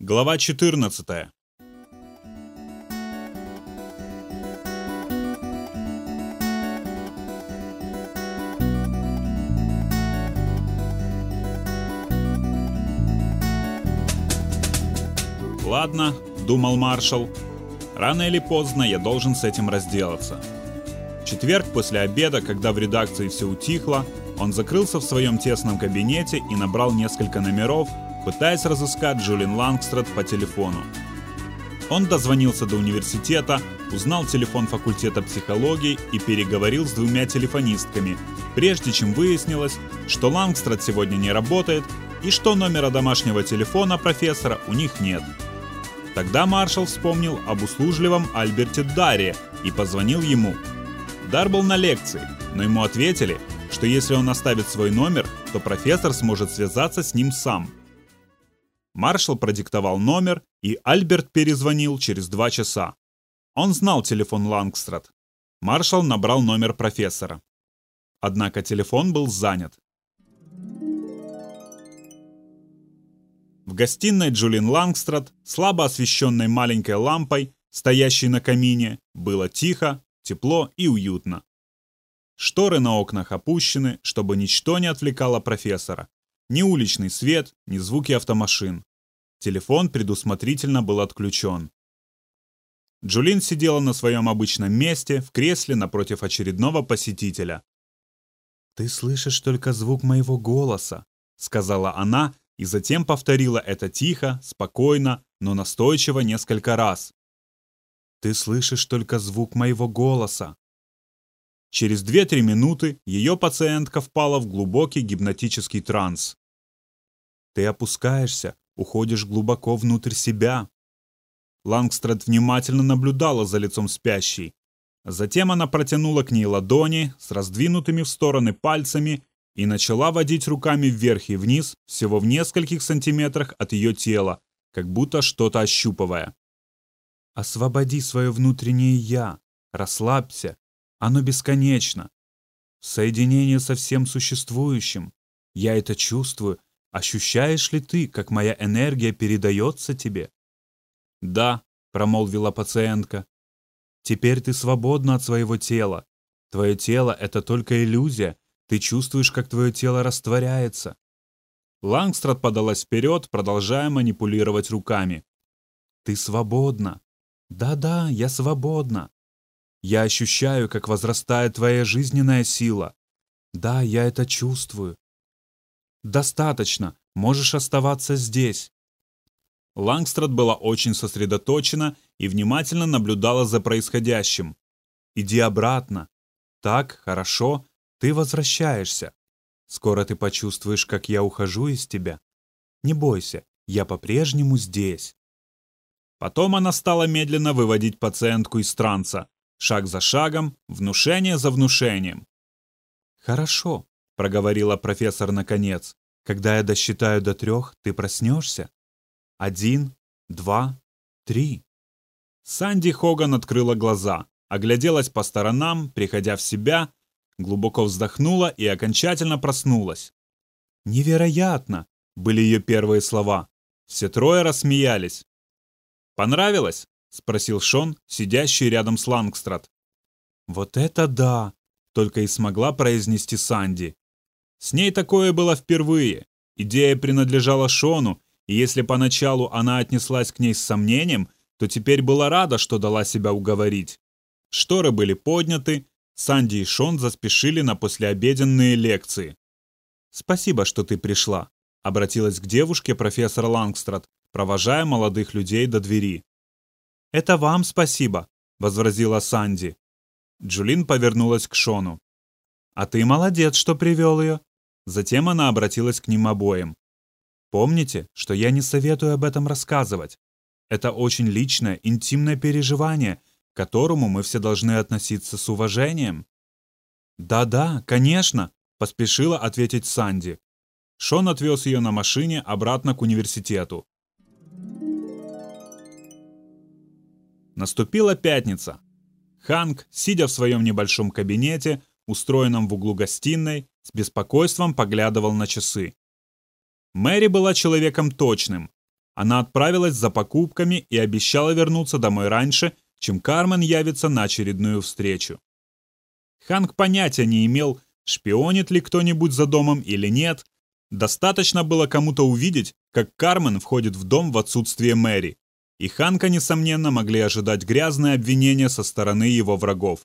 Глава 14. Ладно, думал маршал. Рано или поздно я должен с этим разделаться. В четверг после обеда, когда в редакции все утихло, он закрылся в своем тесном кабинете и набрал несколько номеров, пытаясь разыскать Джулин Лангстрад по телефону. Он дозвонился до университета, узнал телефон факультета психологии и переговорил с двумя телефонистками, прежде чем выяснилось, что Лангстрад сегодня не работает и что номера домашнего телефона профессора у них нет. Тогда маршал вспомнил об услужливом Альберте Даре и позвонил ему. Дар был на лекции, но ему ответили, что если он оставит свой номер, то профессор сможет связаться с ним сам – Маршал продиктовал номер, и Альберт перезвонил через два часа. Он знал телефон Лангстрад. Маршал набрал номер профессора. Однако телефон был занят. В гостиной Джулин Лангстрад, слабо освещенной маленькой лампой, стоящей на камине, было тихо, тепло и уютно. Шторы на окнах опущены, чтобы ничто не отвлекало профессора. Ни уличный свет, ни звуки автомашин. Телефон предусмотрительно был отключен. Джулин сидела на своем обычном месте, в кресле напротив очередного посетителя. «Ты слышишь только звук моего голоса», — сказала она, и затем повторила это тихо, спокойно, но настойчиво несколько раз. «Ты слышишь только звук моего голоса». Через 2-3 минуты ее пациентка впала в глубокий гипнотический транс. Ты опускаешься, уходишь глубоко внутрь себя. Лангстрад внимательно наблюдала за лицом спящей. Затем она протянула к ней ладони с раздвинутыми в стороны пальцами и начала водить руками вверх и вниз, всего в нескольких сантиметрах от ее тела, как будто что-то ощупывая. «Освободи свое внутреннее «я», расслабься, оно бесконечно. Соединение со всем существующим. Я это чувствую. Ощущаешь ли ты, как моя энергия передается тебе? Да, промолвила пациентка. Теперь ты свободна от своего тела. Твое тело — это только иллюзия. Ты чувствуешь, как твое тело растворяется. Лангстрад подалась вперед, продолжая манипулировать руками. Ты свободна. Да-да, я свободна. Я ощущаю, как возрастает твоя жизненная сила. Да, я это чувствую. Достаточно, можешь оставаться здесь. Лангстрад была очень сосредоточена и внимательно наблюдала за происходящим. Иди обратно. Так, хорошо, ты возвращаешься. Скоро ты почувствуешь, как я ухожу из тебя. Не бойся, я по-прежнему здесь. Потом она стала медленно выводить пациентку из транса, шаг за шагом, внушение за внушением. «Хорошо», — проговорила профессор наконец. «Когда я досчитаю до трех, ты проснешься? Один, два, три». Санди Хоган открыла глаза, огляделась по сторонам, приходя в себя, глубоко вздохнула и окончательно проснулась. «Невероятно!» — были ее первые слова. Все трое рассмеялись. «Понравилось?» — спросил Шон, сидящий рядом с Лангстрад. «Вот это да!» — только и смогла произнести Санди. С ней такое было впервые. Идея принадлежала Шону, и если поначалу она отнеслась к ней с сомнением, то теперь была рада, что дала себя уговорить. Шторы были подняты, Санди и Шон заспешили на послеобеденные лекции. «Спасибо, что ты пришла», — обратилась к девушке профессор Лангстрад, провожая молодых людей до двери. «Это вам спасибо», — возразила Санди. Джулин повернулась к Шону. «А ты молодец, что привел ее». Затем она обратилась к ним обоим. «Помните, что я не советую об этом рассказывать. Это очень личное, интимное переживание, к которому мы все должны относиться с уважением». «Да-да, конечно», — поспешила ответить Санди. Шон отвез ее на машине обратно к университету. Наступила пятница. Ханк, сидя в своем небольшом кабинете, устроенном в углу гостиной, с беспокойством поглядывал на часы. Мэри была человеком точным. она отправилась за покупками и обещала вернуться домой раньше, чем Кармен явится на очередную встречу. Ханк понятия не имел, шпионит ли кто-нибудь за домом или нет. Достаточно было кому-то увидеть, как Кармен входит в дом в отсутствие Мэри. И Ханка, несомненно, могли ожидать грязные обвинения со стороны его врагов.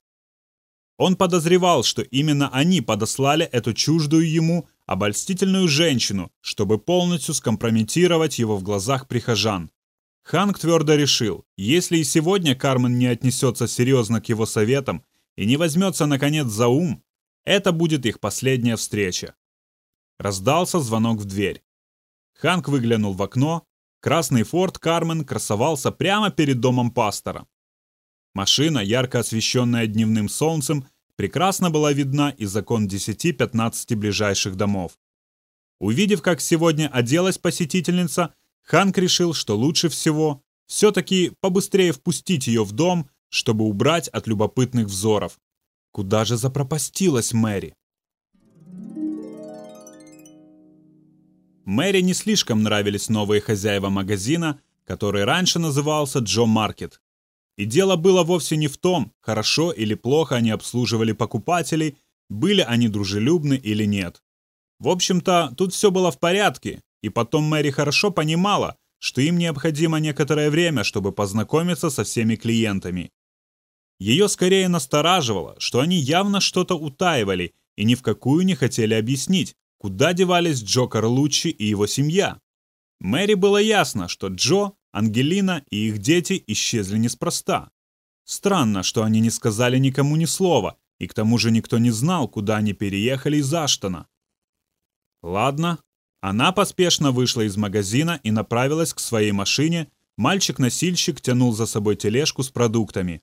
Он подозревал, что именно они подослали эту чуждую ему обольстительную женщину, чтобы полностью скомпрометировать его в глазах прихожан. Ханк твердо решил, если и сегодня Кармен не отнесется серьезно к его советам и не возьмется, наконец, за ум, это будет их последняя встреча. Раздался звонок в дверь. Ханк выглянул в окно. Красный форт Кармен красовался прямо перед домом пастора. Машина, ярко освещенная дневным солнцем, прекрасно была видна из окон 10-15 ближайших домов. Увидев, как сегодня оделась посетительница, Ханк решил, что лучше всего все-таки побыстрее впустить ее в дом, чтобы убрать от любопытных взоров. Куда же запропастилась Мэри? Мэри не слишком нравились новые хозяева магазина, который раньше назывался Джо Маркет. И дело было вовсе не в том, хорошо или плохо они обслуживали покупателей, были они дружелюбны или нет. В общем-то, тут все было в порядке, и потом Мэри хорошо понимала, что им необходимо некоторое время, чтобы познакомиться со всеми клиентами. Ее скорее настораживало, что они явно что-то утаивали и ни в какую не хотели объяснить, куда девались Джо Карлуччи и его семья. Мэри было ясно, что Джо Ангелина и их дети исчезли неспроста. Странно, что они не сказали никому ни слова, и к тому же никто не знал, куда они переехали из Аштона. Ладно. Она поспешно вышла из магазина и направилась к своей машине. Мальчик-носильщик тянул за собой тележку с продуктами.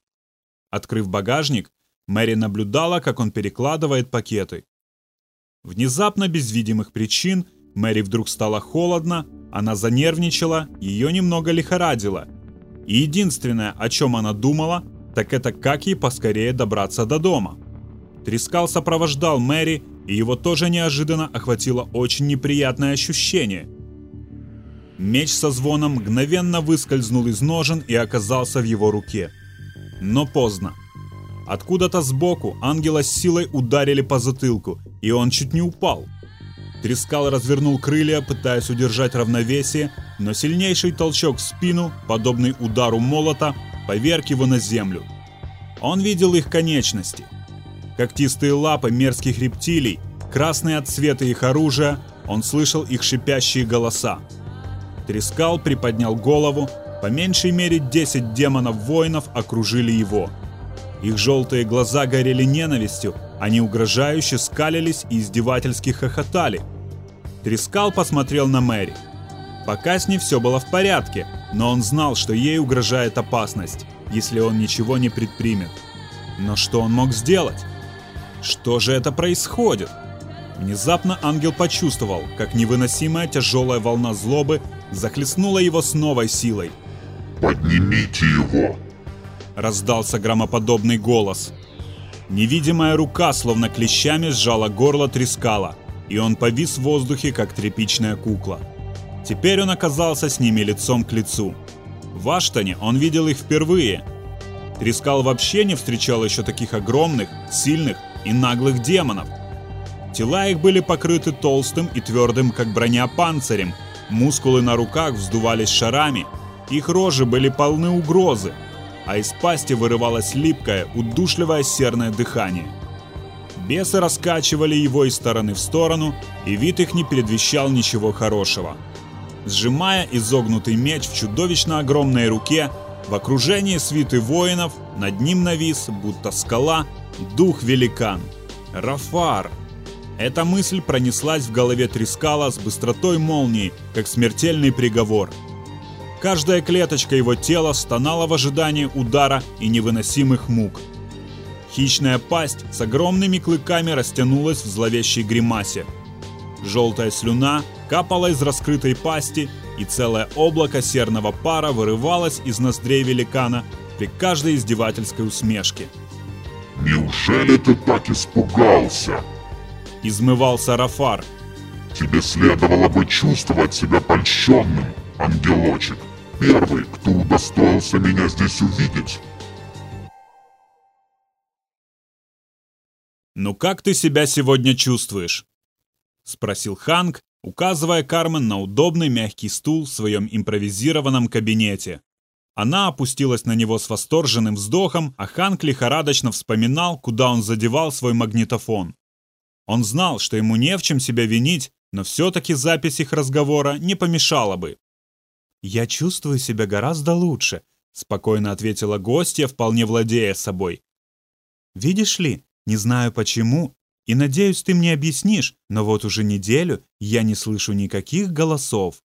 Открыв багажник, Мэри наблюдала, как он перекладывает пакеты. Внезапно, без видимых причин, Мэри вдруг стало холодно, она занервничала, ее немного лихорадило. И единственное, о чем она думала, так это как ей поскорее добраться до дома. Трескал сопровождал Мэри, и его тоже неожиданно охватило очень неприятное ощущение. Меч со звоном мгновенно выскользнул из ножен и оказался в его руке. Но поздно. Откуда-то сбоку ангела с силой ударили по затылку, и он чуть не упал. Трескал развернул крылья, пытаясь удержать равновесие, но сильнейший толчок в спину, подобный удару молота, поверг его на землю. Он видел их конечности. Когтистые лапы мерзких рептилий, красные от цвета их оружия, он слышал их шипящие голоса. Трескал приподнял голову, по меньшей мере 10 демонов-воинов окружили его. Их желтые глаза горели ненавистью, они угрожающе скалились и издевательски хохотали. Трескал посмотрел на Мэри. Пока с ней все было в порядке, но он знал, что ей угрожает опасность, если он ничего не предпримет. Но что он мог сделать? Что же это происходит? Внезапно ангел почувствовал, как невыносимая тяжелая волна злобы захлестнула его с новой силой. «Поднимите его!» Раздался громоподобный голос. Невидимая рука, словно клещами, сжала горло трескала, и он повис в воздухе, как тряпичная кукла. Теперь он оказался с ними лицом к лицу. В Аштоне он видел их впервые. Трескал вообще не встречал еще таких огромных, сильных и наглых демонов. Тела их были покрыты толстым и твердым, как броня, панцирем. Мускулы на руках вздувались шарами. Их рожи были полны угрозы а из пасти вырывалось липкое, удушливое серное дыхание. Бесы раскачивали его из стороны в сторону, и вид их не предвещал ничего хорошего. Сжимая изогнутый меч в чудовищно огромной руке, в окружении свиты воинов, над ним навис, будто скала, дух-великан. Рафар! Эта мысль пронеслась в голове Трискала с быстротой молнии, как смертельный приговор – Каждая клеточка его тела стонала в ожидании удара и невыносимых мук. Хищная пасть с огромными клыками растянулась в зловещей гримасе. Желтая слюна капала из раскрытой пасти, и целое облако серного пара вырывалось из ноздрей великана при каждой издевательской усмешке. «Неужели ты так испугался?» Измывался Рафар. «Тебе следовало бы чувствовать себя польщенным. ангелочек. Первый, кто удостоился меня здесь увидеть. «Ну как ты себя сегодня чувствуешь?» — спросил Ханк, указывая Кармен на удобный мягкий стул в своем импровизированном кабинете. Она опустилась на него с восторженным вздохом, а Ханк лихорадочно вспоминал, куда он задевал свой магнитофон. Он знал, что ему не в чем себя винить, но все-таки запись их разговора не помешала бы. «Я чувствую себя гораздо лучше», — спокойно ответила гостья, вполне владея собой. «Видишь ли, не знаю почему, и надеюсь, ты мне объяснишь, но вот уже неделю я не слышу никаких голосов».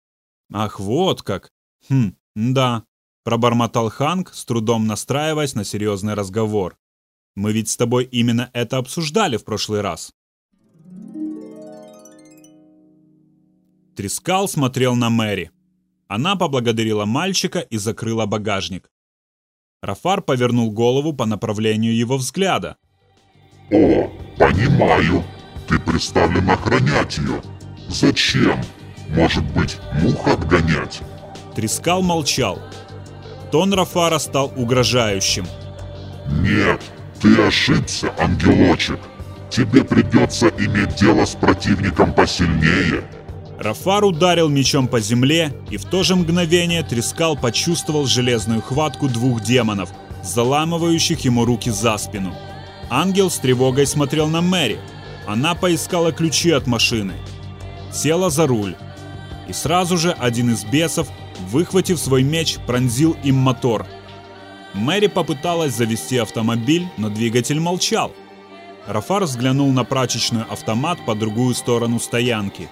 «Ах, вот как! Хм, да», — пробормотал Ханк, с трудом настраиваясь на серьезный разговор. «Мы ведь с тобой именно это обсуждали в прошлый раз». Трескал смотрел на Мэри. Она поблагодарила мальчика и закрыла багажник. Рафар повернул голову по направлению его взгляда. «О, понимаю. Ты представлен охранять ее. Зачем? Может быть, мух отгонять?» Трескал молчал. Тон Рафара стал угрожающим. «Нет, ты ошибся, ангелочек. Тебе придется иметь дело с противником посильнее». Рафар ударил мечом по земле, и в то же мгновение Трескал почувствовал железную хватку двух демонов, заламывающих ему руки за спину. Ангел с тревогой смотрел на Мэри. Она поискала ключи от машины. Села за руль. И сразу же один из бесов, выхватив свой меч, пронзил им мотор. Мэри попыталась завести автомобиль, но двигатель молчал. Рафар взглянул на прачечную автомат по другую сторону стоянки.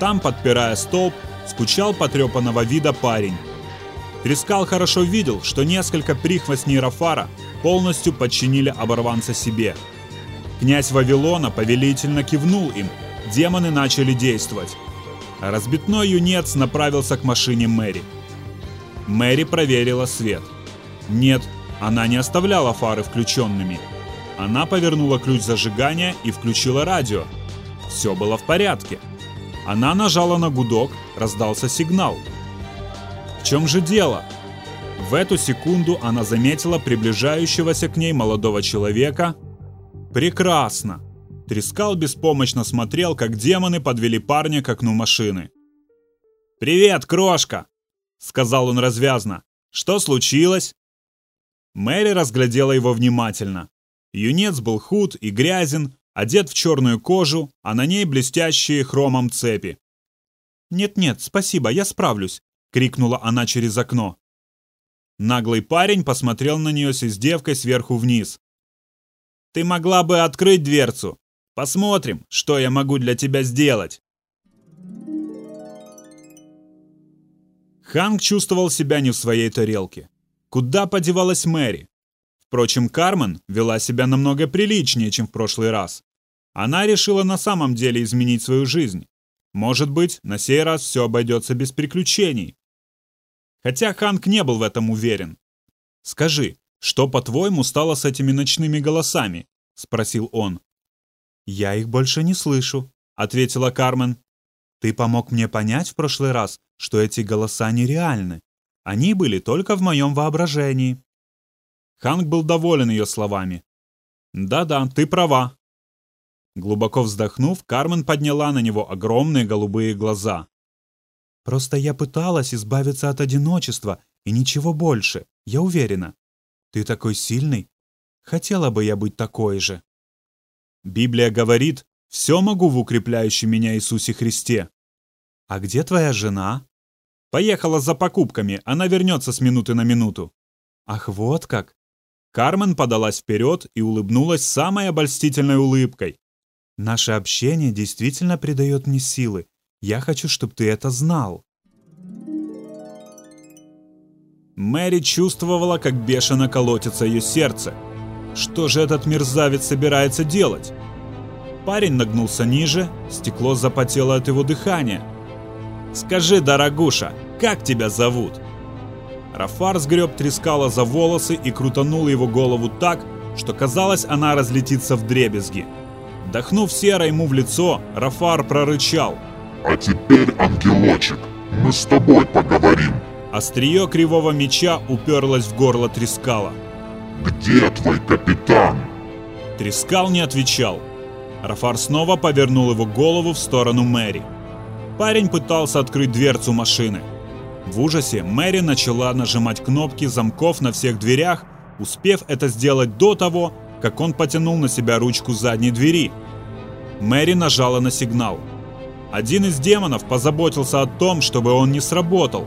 Там, подпирая столб, скучал потрепанного вида парень. Трескал хорошо видел, что несколько прихвостней Рафара полностью подчинили оборванца себе. Князь Вавилона повелительно кивнул им, демоны начали действовать. разбитной юнец направился к машине Мэри. Мэри проверила свет. Нет, она не оставляла фары включенными. Она повернула ключ зажигания и включила радио. Все было в порядке. Она нажала на гудок, раздался сигнал. В чем же дело? В эту секунду она заметила приближающегося к ней молодого человека. Прекрасно! Трескал беспомощно смотрел, как демоны подвели парня к окну машины. «Привет, крошка!» — сказал он развязно. «Что случилось?» Мэри разглядела его внимательно. Юнец был худ и грязен, одет в черную кожу, а на ней блестящие хромом цепи. «Нет-нет, спасибо, я справлюсь», — крикнула она через окно. Наглый парень посмотрел на нее с издевкой сверху вниз. «Ты могла бы открыть дверцу. Посмотрим, что я могу для тебя сделать». Ханг чувствовал себя не в своей тарелке. Куда подевалась Мэри? Впрочем, Кармен вела себя намного приличнее, чем в прошлый раз. Она решила на самом деле изменить свою жизнь. Может быть, на сей раз все обойдется без приключений. Хотя Ханк не был в этом уверен. «Скажи, что, по-твоему, стало с этими ночными голосами?» — спросил он. «Я их больше не слышу», — ответила Кармен. «Ты помог мне понять в прошлый раз, что эти голоса нереальны. Они были только в моем воображении». Ханк был доволен ее словами. «Да-да, ты права». Глубоко вздохнув, Кармен подняла на него огромные голубые глаза. «Просто я пыталась избавиться от одиночества, и ничего больше, я уверена. Ты такой сильный. Хотела бы я быть такой же». Библия говорит, «Все могу в укрепляющем меня Иисусе Христе». «А где твоя жена?» «Поехала за покупками, она вернется с минуты на минуту». «Ах, вот как! Кармен подалась вперед и улыбнулась самой обольстительной улыбкой. «Наше общение действительно придает мне силы. Я хочу, чтобы ты это знал». Мэри чувствовала, как бешено колотится ее сердце. Что же этот мерзавец собирается делать? Парень нагнулся ниже, стекло запотело от его дыхания. «Скажи, дорогуша, как тебя зовут?» Рафар сгреб Трескала за волосы и крутанул его голову так, что казалось, она разлетится в дребезги. Дохнув серо ему в лицо, Рафар прорычал. «А теперь, ангелочек, Мы с тобой поговорим. Острие кривого меча уперлось в горло Трескала. Где твой капитан? Трескал не отвечал. Рафар снова повернул его голову в сторону Мэри. Парень пытался открыть дверцу машины. В ужасе Мэри начала нажимать кнопки замков на всех дверях, успев это сделать до того, как он потянул на себя ручку задней двери. Мэри нажала на сигнал. Один из демонов позаботился о том, чтобы он не сработал.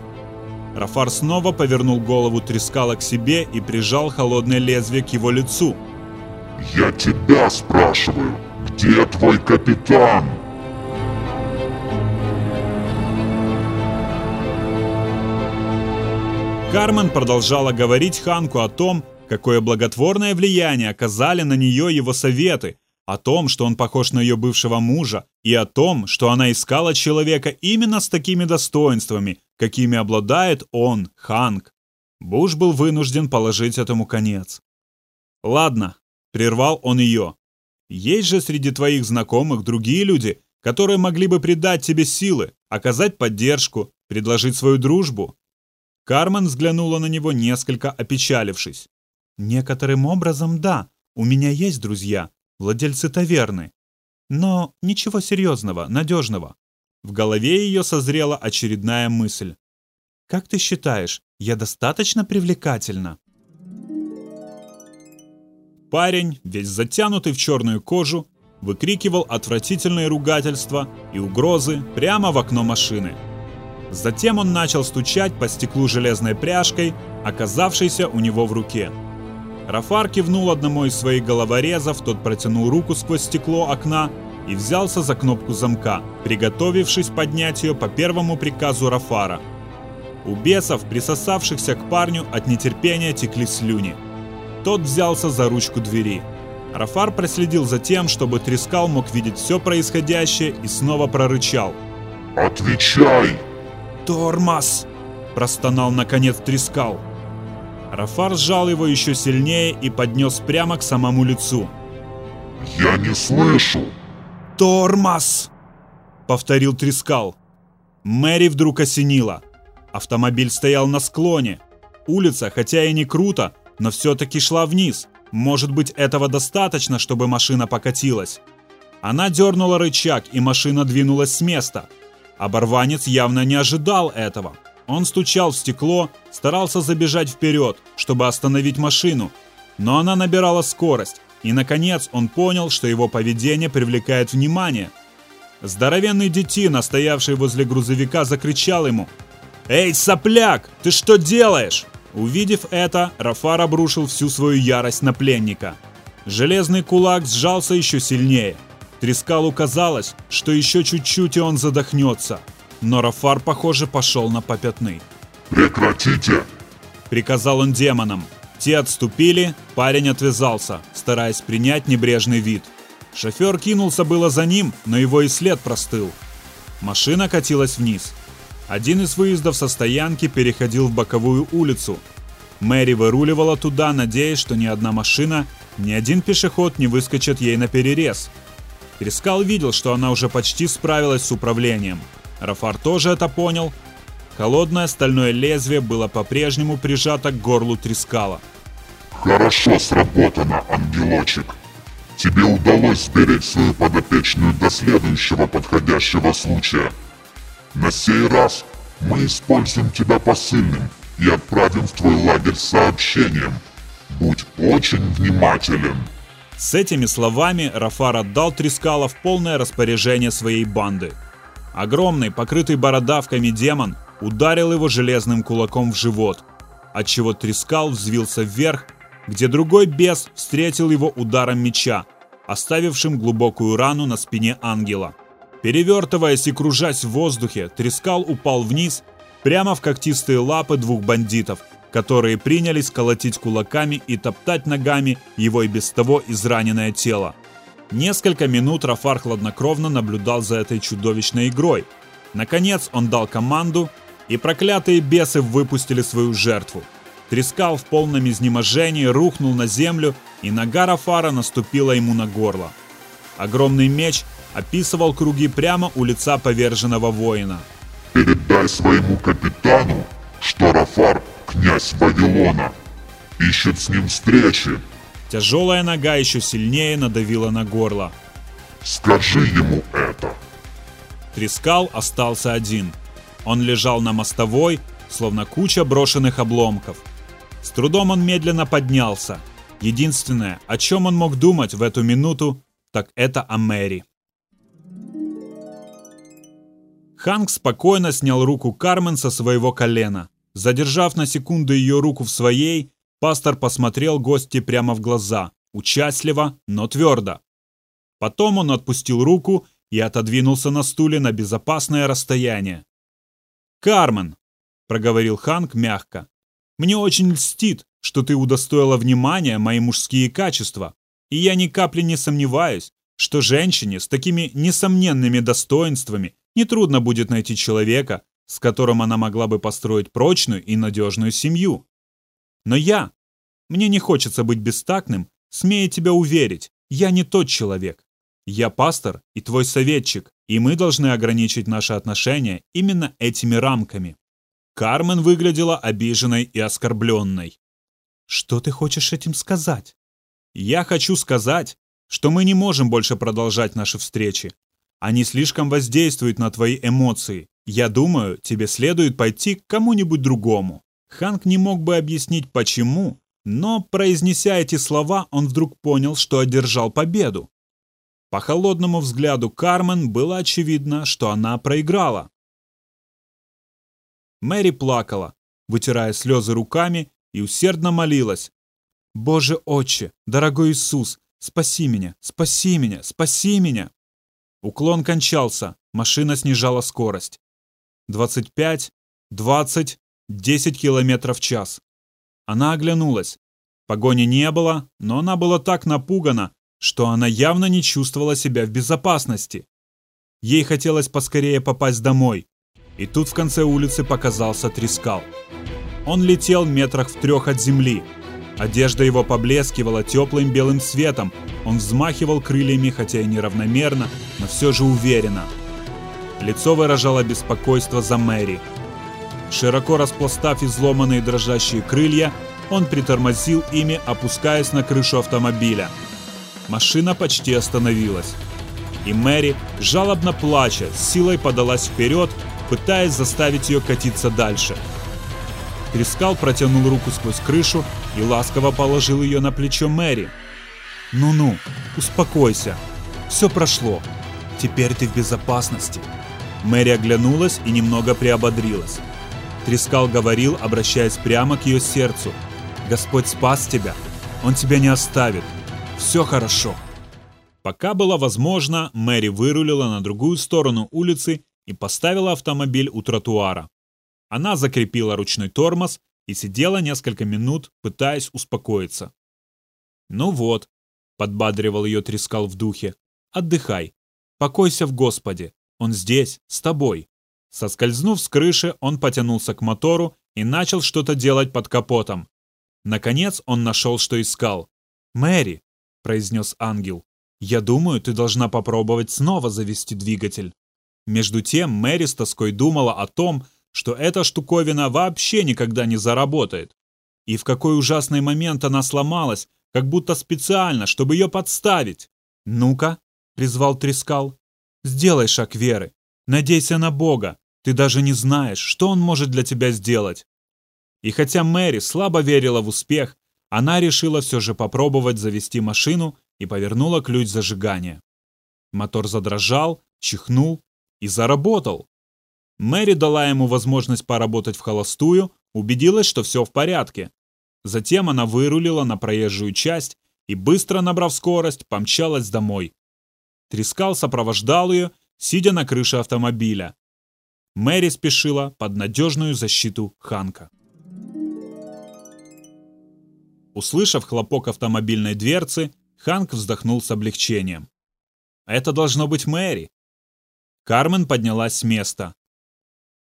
Рафар снова повернул голову Трескала к себе и прижал холодное лезвие к его лицу. «Я тебя спрашиваю, где твой капитан?» Кармен продолжала говорить Ханку о том, какое благотворное влияние оказали на нее его советы, о том, что он похож на ее бывшего мужа, и о том, что она искала человека именно с такими достоинствами, какими обладает он, Ханк. Буш был вынужден положить этому конец. «Ладно», — прервал он ее. «Есть же среди твоих знакомых другие люди, которые могли бы придать тебе силы, оказать поддержку, предложить свою дружбу». Кармен взглянула на него, несколько опечалившись. «Некоторым образом, да, у меня есть друзья, владельцы таверны. Но ничего серьезного, надежного. В голове ее созрела очередная мысль. «Как ты считаешь, я достаточно привлекательна?» Парень, весь затянутый в черную кожу, выкрикивал отвратительные ругательства и угрозы прямо в окно машины. Затем он начал стучать по стеклу железной пряжкой, оказавшейся у него в руке. Рафар кивнул одному из своих головорезов, тот протянул руку сквозь стекло окна и взялся за кнопку замка, приготовившись поднять ее по первому приказу Рафара. У бесов, присосавшихся к парню, от нетерпения текли слюни. Тот взялся за ручку двери. Рафар проследил за тем, чтобы Трескал мог видеть все происходящее и снова прорычал. «Отвечай!» «Тормоз!» – простонал наконец Трескал. Рафар сжал его еще сильнее и поднес прямо к самому лицу. «Я не слышу!» «Тормоз!» — повторил Трескал. Мэри вдруг осенила. Автомобиль стоял на склоне. Улица, хотя и не круто, но все-таки шла вниз. Может быть, этого достаточно, чтобы машина покатилась. Она дернула рычаг, и машина двинулась с места. Оборванец явно не ожидал этого. Он стучал в стекло, старался забежать вперед, чтобы остановить машину, но она набирала скорость, и, наконец, он понял, что его поведение привлекает внимание. Здоровенный детина, стоявший возле грузовика, закричал ему «Эй, сопляк, ты что делаешь?» Увидев это, Рафар обрушил всю свою ярость на пленника. Железный кулак сжался еще сильнее. Трескалу казалось, что еще чуть-чуть и он задохнется – но Рафар, похоже, пошел на попятный. «Прекратите!» Приказал он демонам. Те отступили, парень отвязался, стараясь принять небрежный вид. Шофер кинулся было за ним, но его и след простыл. Машина катилась вниз. Один из выездов со стоянки переходил в боковую улицу. Мэри выруливала туда, надеясь, что ни одна машина, ни один пешеход не выскочит ей на перерез. Трескал видел, что она уже почти справилась с управлением – Рафар тоже это понял. Холодное стальное лезвие было по-прежнему прижато к горлу Трескала. «Хорошо сработано, ангелочек. Тебе удалось сберечь свою подопечную до следующего подходящего случая. На сей раз мы используем тебя посыльным и отправим в твой лагерь сообщением. Будь очень внимателен». С этими словами Рафар отдал Трескала в полное распоряжение своей банды – Огромный, покрытый бородавками демон ударил его железным кулаком в живот, отчего трескал взвился вверх, где другой бес встретил его ударом меча, оставившим глубокую рану на спине ангела. Перевертываясь и кружась в воздухе, трескал упал вниз, прямо в когтистые лапы двух бандитов, которые принялись колотить кулаками и топтать ногами его и без того израненное тело. Несколько минут Рафар хладнокровно наблюдал за этой чудовищной игрой. Наконец он дал команду, и проклятые бесы выпустили свою жертву. Трескал в полном изнеможении, рухнул на землю, и нога Рафара наступила ему на горло. Огромный меч описывал круги прямо у лица поверженного воина. Передай своему капитану, что Рафар, князь Вавилона, ищет с ним встречи. Тяжелая нога еще сильнее надавила на горло. Скажи ему это. Трескал остался один. Он лежал на мостовой, словно куча брошенных обломков. С трудом он медленно поднялся. Единственное, о чем он мог думать в эту минуту, так это о Мэри. Ханк спокойно снял руку Кармен со своего колена. Задержав на секунду ее руку в своей, пастор посмотрел гости прямо в глаза, участливо, но твердо. Потом он отпустил руку и отодвинулся на стуле на безопасное расстояние. «Кармен», — проговорил Ханк мягко, — «мне очень льстит, что ты удостоила внимания мои мужские качества, и я ни капли не сомневаюсь, что женщине с такими несомненными достоинствами нетрудно будет найти человека, с которым она могла бы построить прочную и надежную семью. Но я, мне не хочется быть бестактным, смея тебя уверить, я не тот человек. Я пастор и твой советчик, и мы должны ограничить наши отношения именно этими рамками. Кармен выглядела обиженной и оскорбленной. Что ты хочешь этим сказать? Я хочу сказать, что мы не можем больше продолжать наши встречи. Они слишком воздействуют на твои эмоции. Я думаю, тебе следует пойти к кому-нибудь другому. Ханк не мог бы объяснить почему, но, произнеся эти слова, он вдруг понял, что одержал победу. По холодному взгляду Кармен было очевидно, что она проиграла. Мэри плакала, вытирая слезы руками, и усердно молилась. «Боже Отче, дорогой Иисус, спаси меня, спаси меня, спаси меня!» Уклон кончался, машина снижала скорость. 25, 20, 10 километров в час. Она оглянулась. Погони не было, но она была так напугана, что она явно не чувствовала себя в безопасности. Ей хотелось поскорее попасть домой. И тут в конце улицы показался Трескал. Он летел метрах в трех от земли, Одежда его поблескивала теплым белым светом. Он взмахивал крыльями, хотя и неравномерно, но все же уверенно. Лицо выражало беспокойство за Мэри. Широко распластав изломанные дрожащие крылья, он притормозил ими, опускаясь на крышу автомобиля. Машина почти остановилась. И Мэри, жалобно плача, силой подалась вперед, пытаясь заставить ее катиться дальше. Трескал протянул руку сквозь крышу и ласково положил ее на плечо Мэри. «Ну-ну, успокойся. Все прошло. Теперь ты в безопасности». Мэри оглянулась и немного приободрилась. Трескал говорил, обращаясь прямо к ее сердцу. «Господь спас тебя. Он тебя не оставит. Все хорошо». Пока было возможно, Мэри вырулила на другую сторону улицы и поставила автомобиль у тротуара. Она закрепила ручной тормоз и сидела несколько минут, пытаясь успокоиться. «Ну вот», — подбадривал ее Трескал в духе, — «отдыхай, покойся в Господе, Он здесь, с тобой». Соскользнув с крыши, он потянулся к мотору и начал что-то делать под капотом. Наконец он нашел, что искал. «Мэри», — произнес ангел, — «я думаю, ты должна попробовать снова завести двигатель». Между тем Мэри с тоской думала о том, что эта штуковина вообще никогда не заработает. И в какой ужасный момент она сломалась, как будто специально, чтобы ее подставить. «Ну-ка», — призвал Трескал, — «сделай шаг веры. Надейся на Бога. Ты даже не знаешь, что Он может для тебя сделать». И хотя Мэри слабо верила в успех, она решила все же попробовать завести машину и повернула ключ зажигания. Мотор задрожал, чихнул и заработал. Мэри дала ему возможность поработать в холостую, убедилась, что все в порядке. Затем она вырулила на проезжую часть и, быстро набрав скорость, помчалась домой. Трескал сопровождал ее, сидя на крыше автомобиля. Мэри спешила под надежную защиту Ханка. Услышав хлопок автомобильной дверцы, Ханк вздохнул с облегчением. «Это должно быть Мэри». Кармен поднялась с места.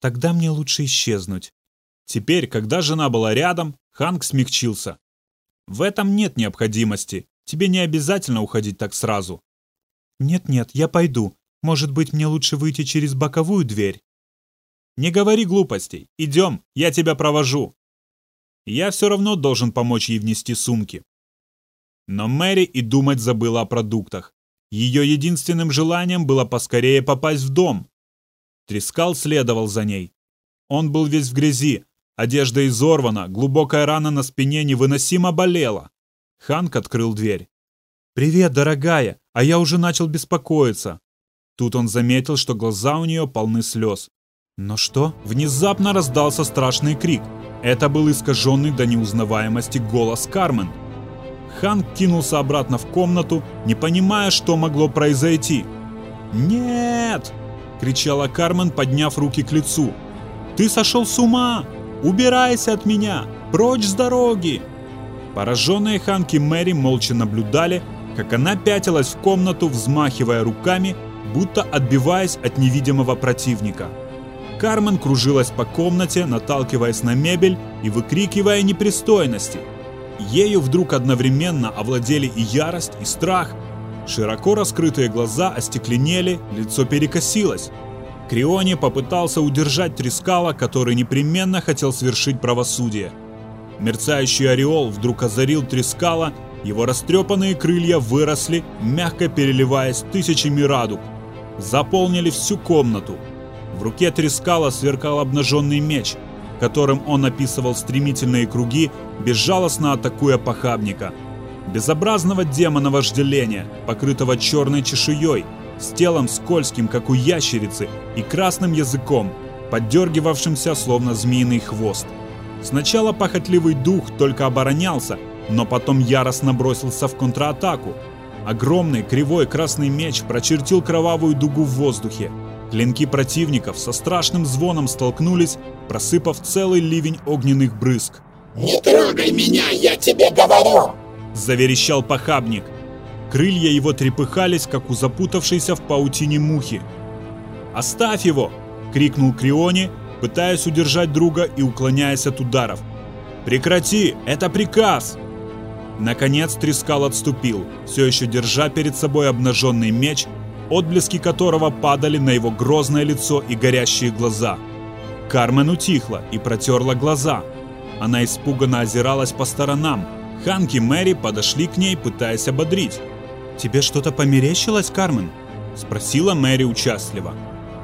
Тогда мне лучше исчезнуть. Теперь, когда жена была рядом, Ханк смягчился. В этом нет необходимости. Тебе не обязательно уходить так сразу. Нет-нет, я пойду. Может быть, мне лучше выйти через боковую дверь? Не говори глупостей. Идем, я тебя провожу. Я все равно должен помочь ей внести сумки. Но Мэри и думать забыла о продуктах. Ее единственным желанием было поскорее попасть в дом. Трескал следовал за ней. Он был весь в грязи, одежда изорвана, глубокая рана на спине невыносимо болела. Ханк открыл дверь. «Привет, дорогая, а я уже начал беспокоиться». Тут он заметил, что глаза у нее полны слез. Но что? Внезапно раздался страшный крик. Это был искаженный до неузнаваемости голос Кармен. Ханк кинулся обратно в комнату, не понимая, что могло произойти. «Нет!» — кричала Кармен, подняв руки к лицу. «Ты сошел с ума! Убирайся от меня! Прочь с дороги!» Пораженные Ханк и Мэри молча наблюдали, как она пятилась в комнату, взмахивая руками, будто отбиваясь от невидимого противника. Кармен кружилась по комнате, наталкиваясь на мебель и выкрикивая непристойности. Ею вдруг одновременно овладели и ярость, и страх. Широко раскрытые глаза остекленели, лицо перекосилось. Криони попытался удержать Трескала, который непременно хотел свершить правосудие. Мерцающий ореол вдруг озарил Трескала, его растрепанные крылья выросли, мягко переливаясь тысячами радуг. Заполнили всю комнату. В руке Трескала сверкал обнаженный меч, которым он описывал стремительные круги, безжалостно атакуя похабника. Безобразного демона вожделения, покрытого черной чешуей, с телом скользким, как у ящерицы, и красным языком, поддергивавшимся, словно змеиный хвост. Сначала похотливый дух только оборонялся, но потом яростно бросился в контратаку. Огромный кривой красный меч прочертил кровавую дугу в воздухе. Клинки противников со страшным звоном столкнулись, просыпав целый ливень огненных брызг. «Не трогай меня, я тебе говорю!» – заверещал похабник. Крылья его трепыхались, как у запутавшейся в паутине мухи. «Оставь его!» – крикнул Криони, пытаясь удержать друга и уклоняясь от ударов. «Прекрати! Это приказ!» Наконец Трескал отступил, все еще держа перед собой обнаженный меч отблески которого падали на его грозное лицо и горящие глаза. Кармен утихла и протерла глаза. Она испуганно озиралась по сторонам. Ханк и Мэри подошли к ней, пытаясь ободрить. «Тебе что-то померещилось, Кармен?» – спросила Мэри участливо.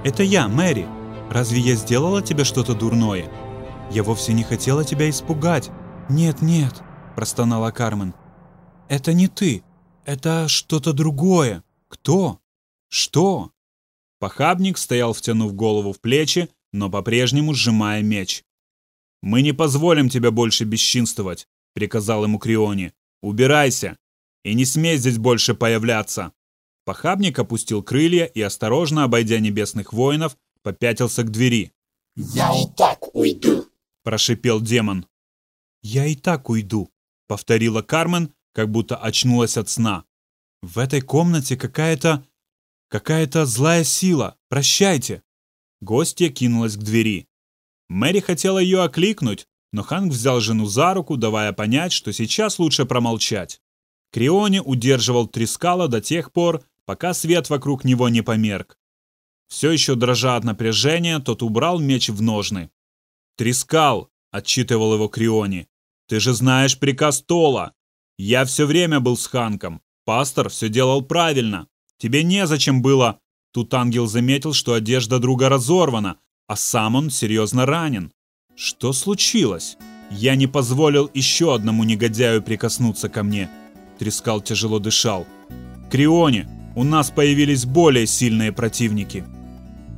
«Это я, Мэри. Разве я сделала тебе что-то дурное? Я вовсе не хотела тебя испугать». «Нет, нет», – простонала Кармен. «Это не ты. Это что-то другое. Кто?» «Что?» Похабник стоял, втянув голову в плечи, но по-прежнему сжимая меч. «Мы не позволим тебе больше бесчинствовать», — приказал ему Криони. «Убирайся и не смей здесь больше появляться». Похабник опустил крылья и, осторожно обойдя небесных воинов, попятился к двери. «Я и так уйду», — прошипел демон. «Я и так уйду», — повторила Кармен, как будто очнулась от сна. «В этой комнате какая-то Какая-то злая сила. Прощайте. Гостья кинулась к двери. Мэри хотела ее окликнуть, но Ханк взял жену за руку, давая понять, что сейчас лучше промолчать. Криони удерживал Трискала до тех пор, пока свет вокруг него не померк. Все еще дрожа от напряжения, тот убрал меч в ножны. «Трискал!» — отчитывал его Криони. «Ты же знаешь приказ Тола! Я все время был с Ханком. Пастор все делал правильно. Тебе незачем было...» Тут ангел заметил, что одежда друга разорвана, а сам он серьезно ранен. Что случилось? Я не позволил еще одному негодяю прикоснуться ко мне. Трескал тяжело дышал. Крионе, у нас появились более сильные противники.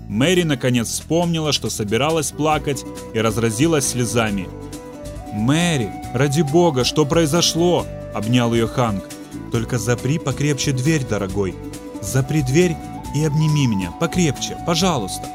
Мэри наконец вспомнила, что собиралась плакать и разразилась слезами. «Мэри, ради бога, что произошло?» – обнял ее Ханк. «Только запри покрепче дверь, дорогой. Запри дверь и обними меня покрепче, пожалуйста.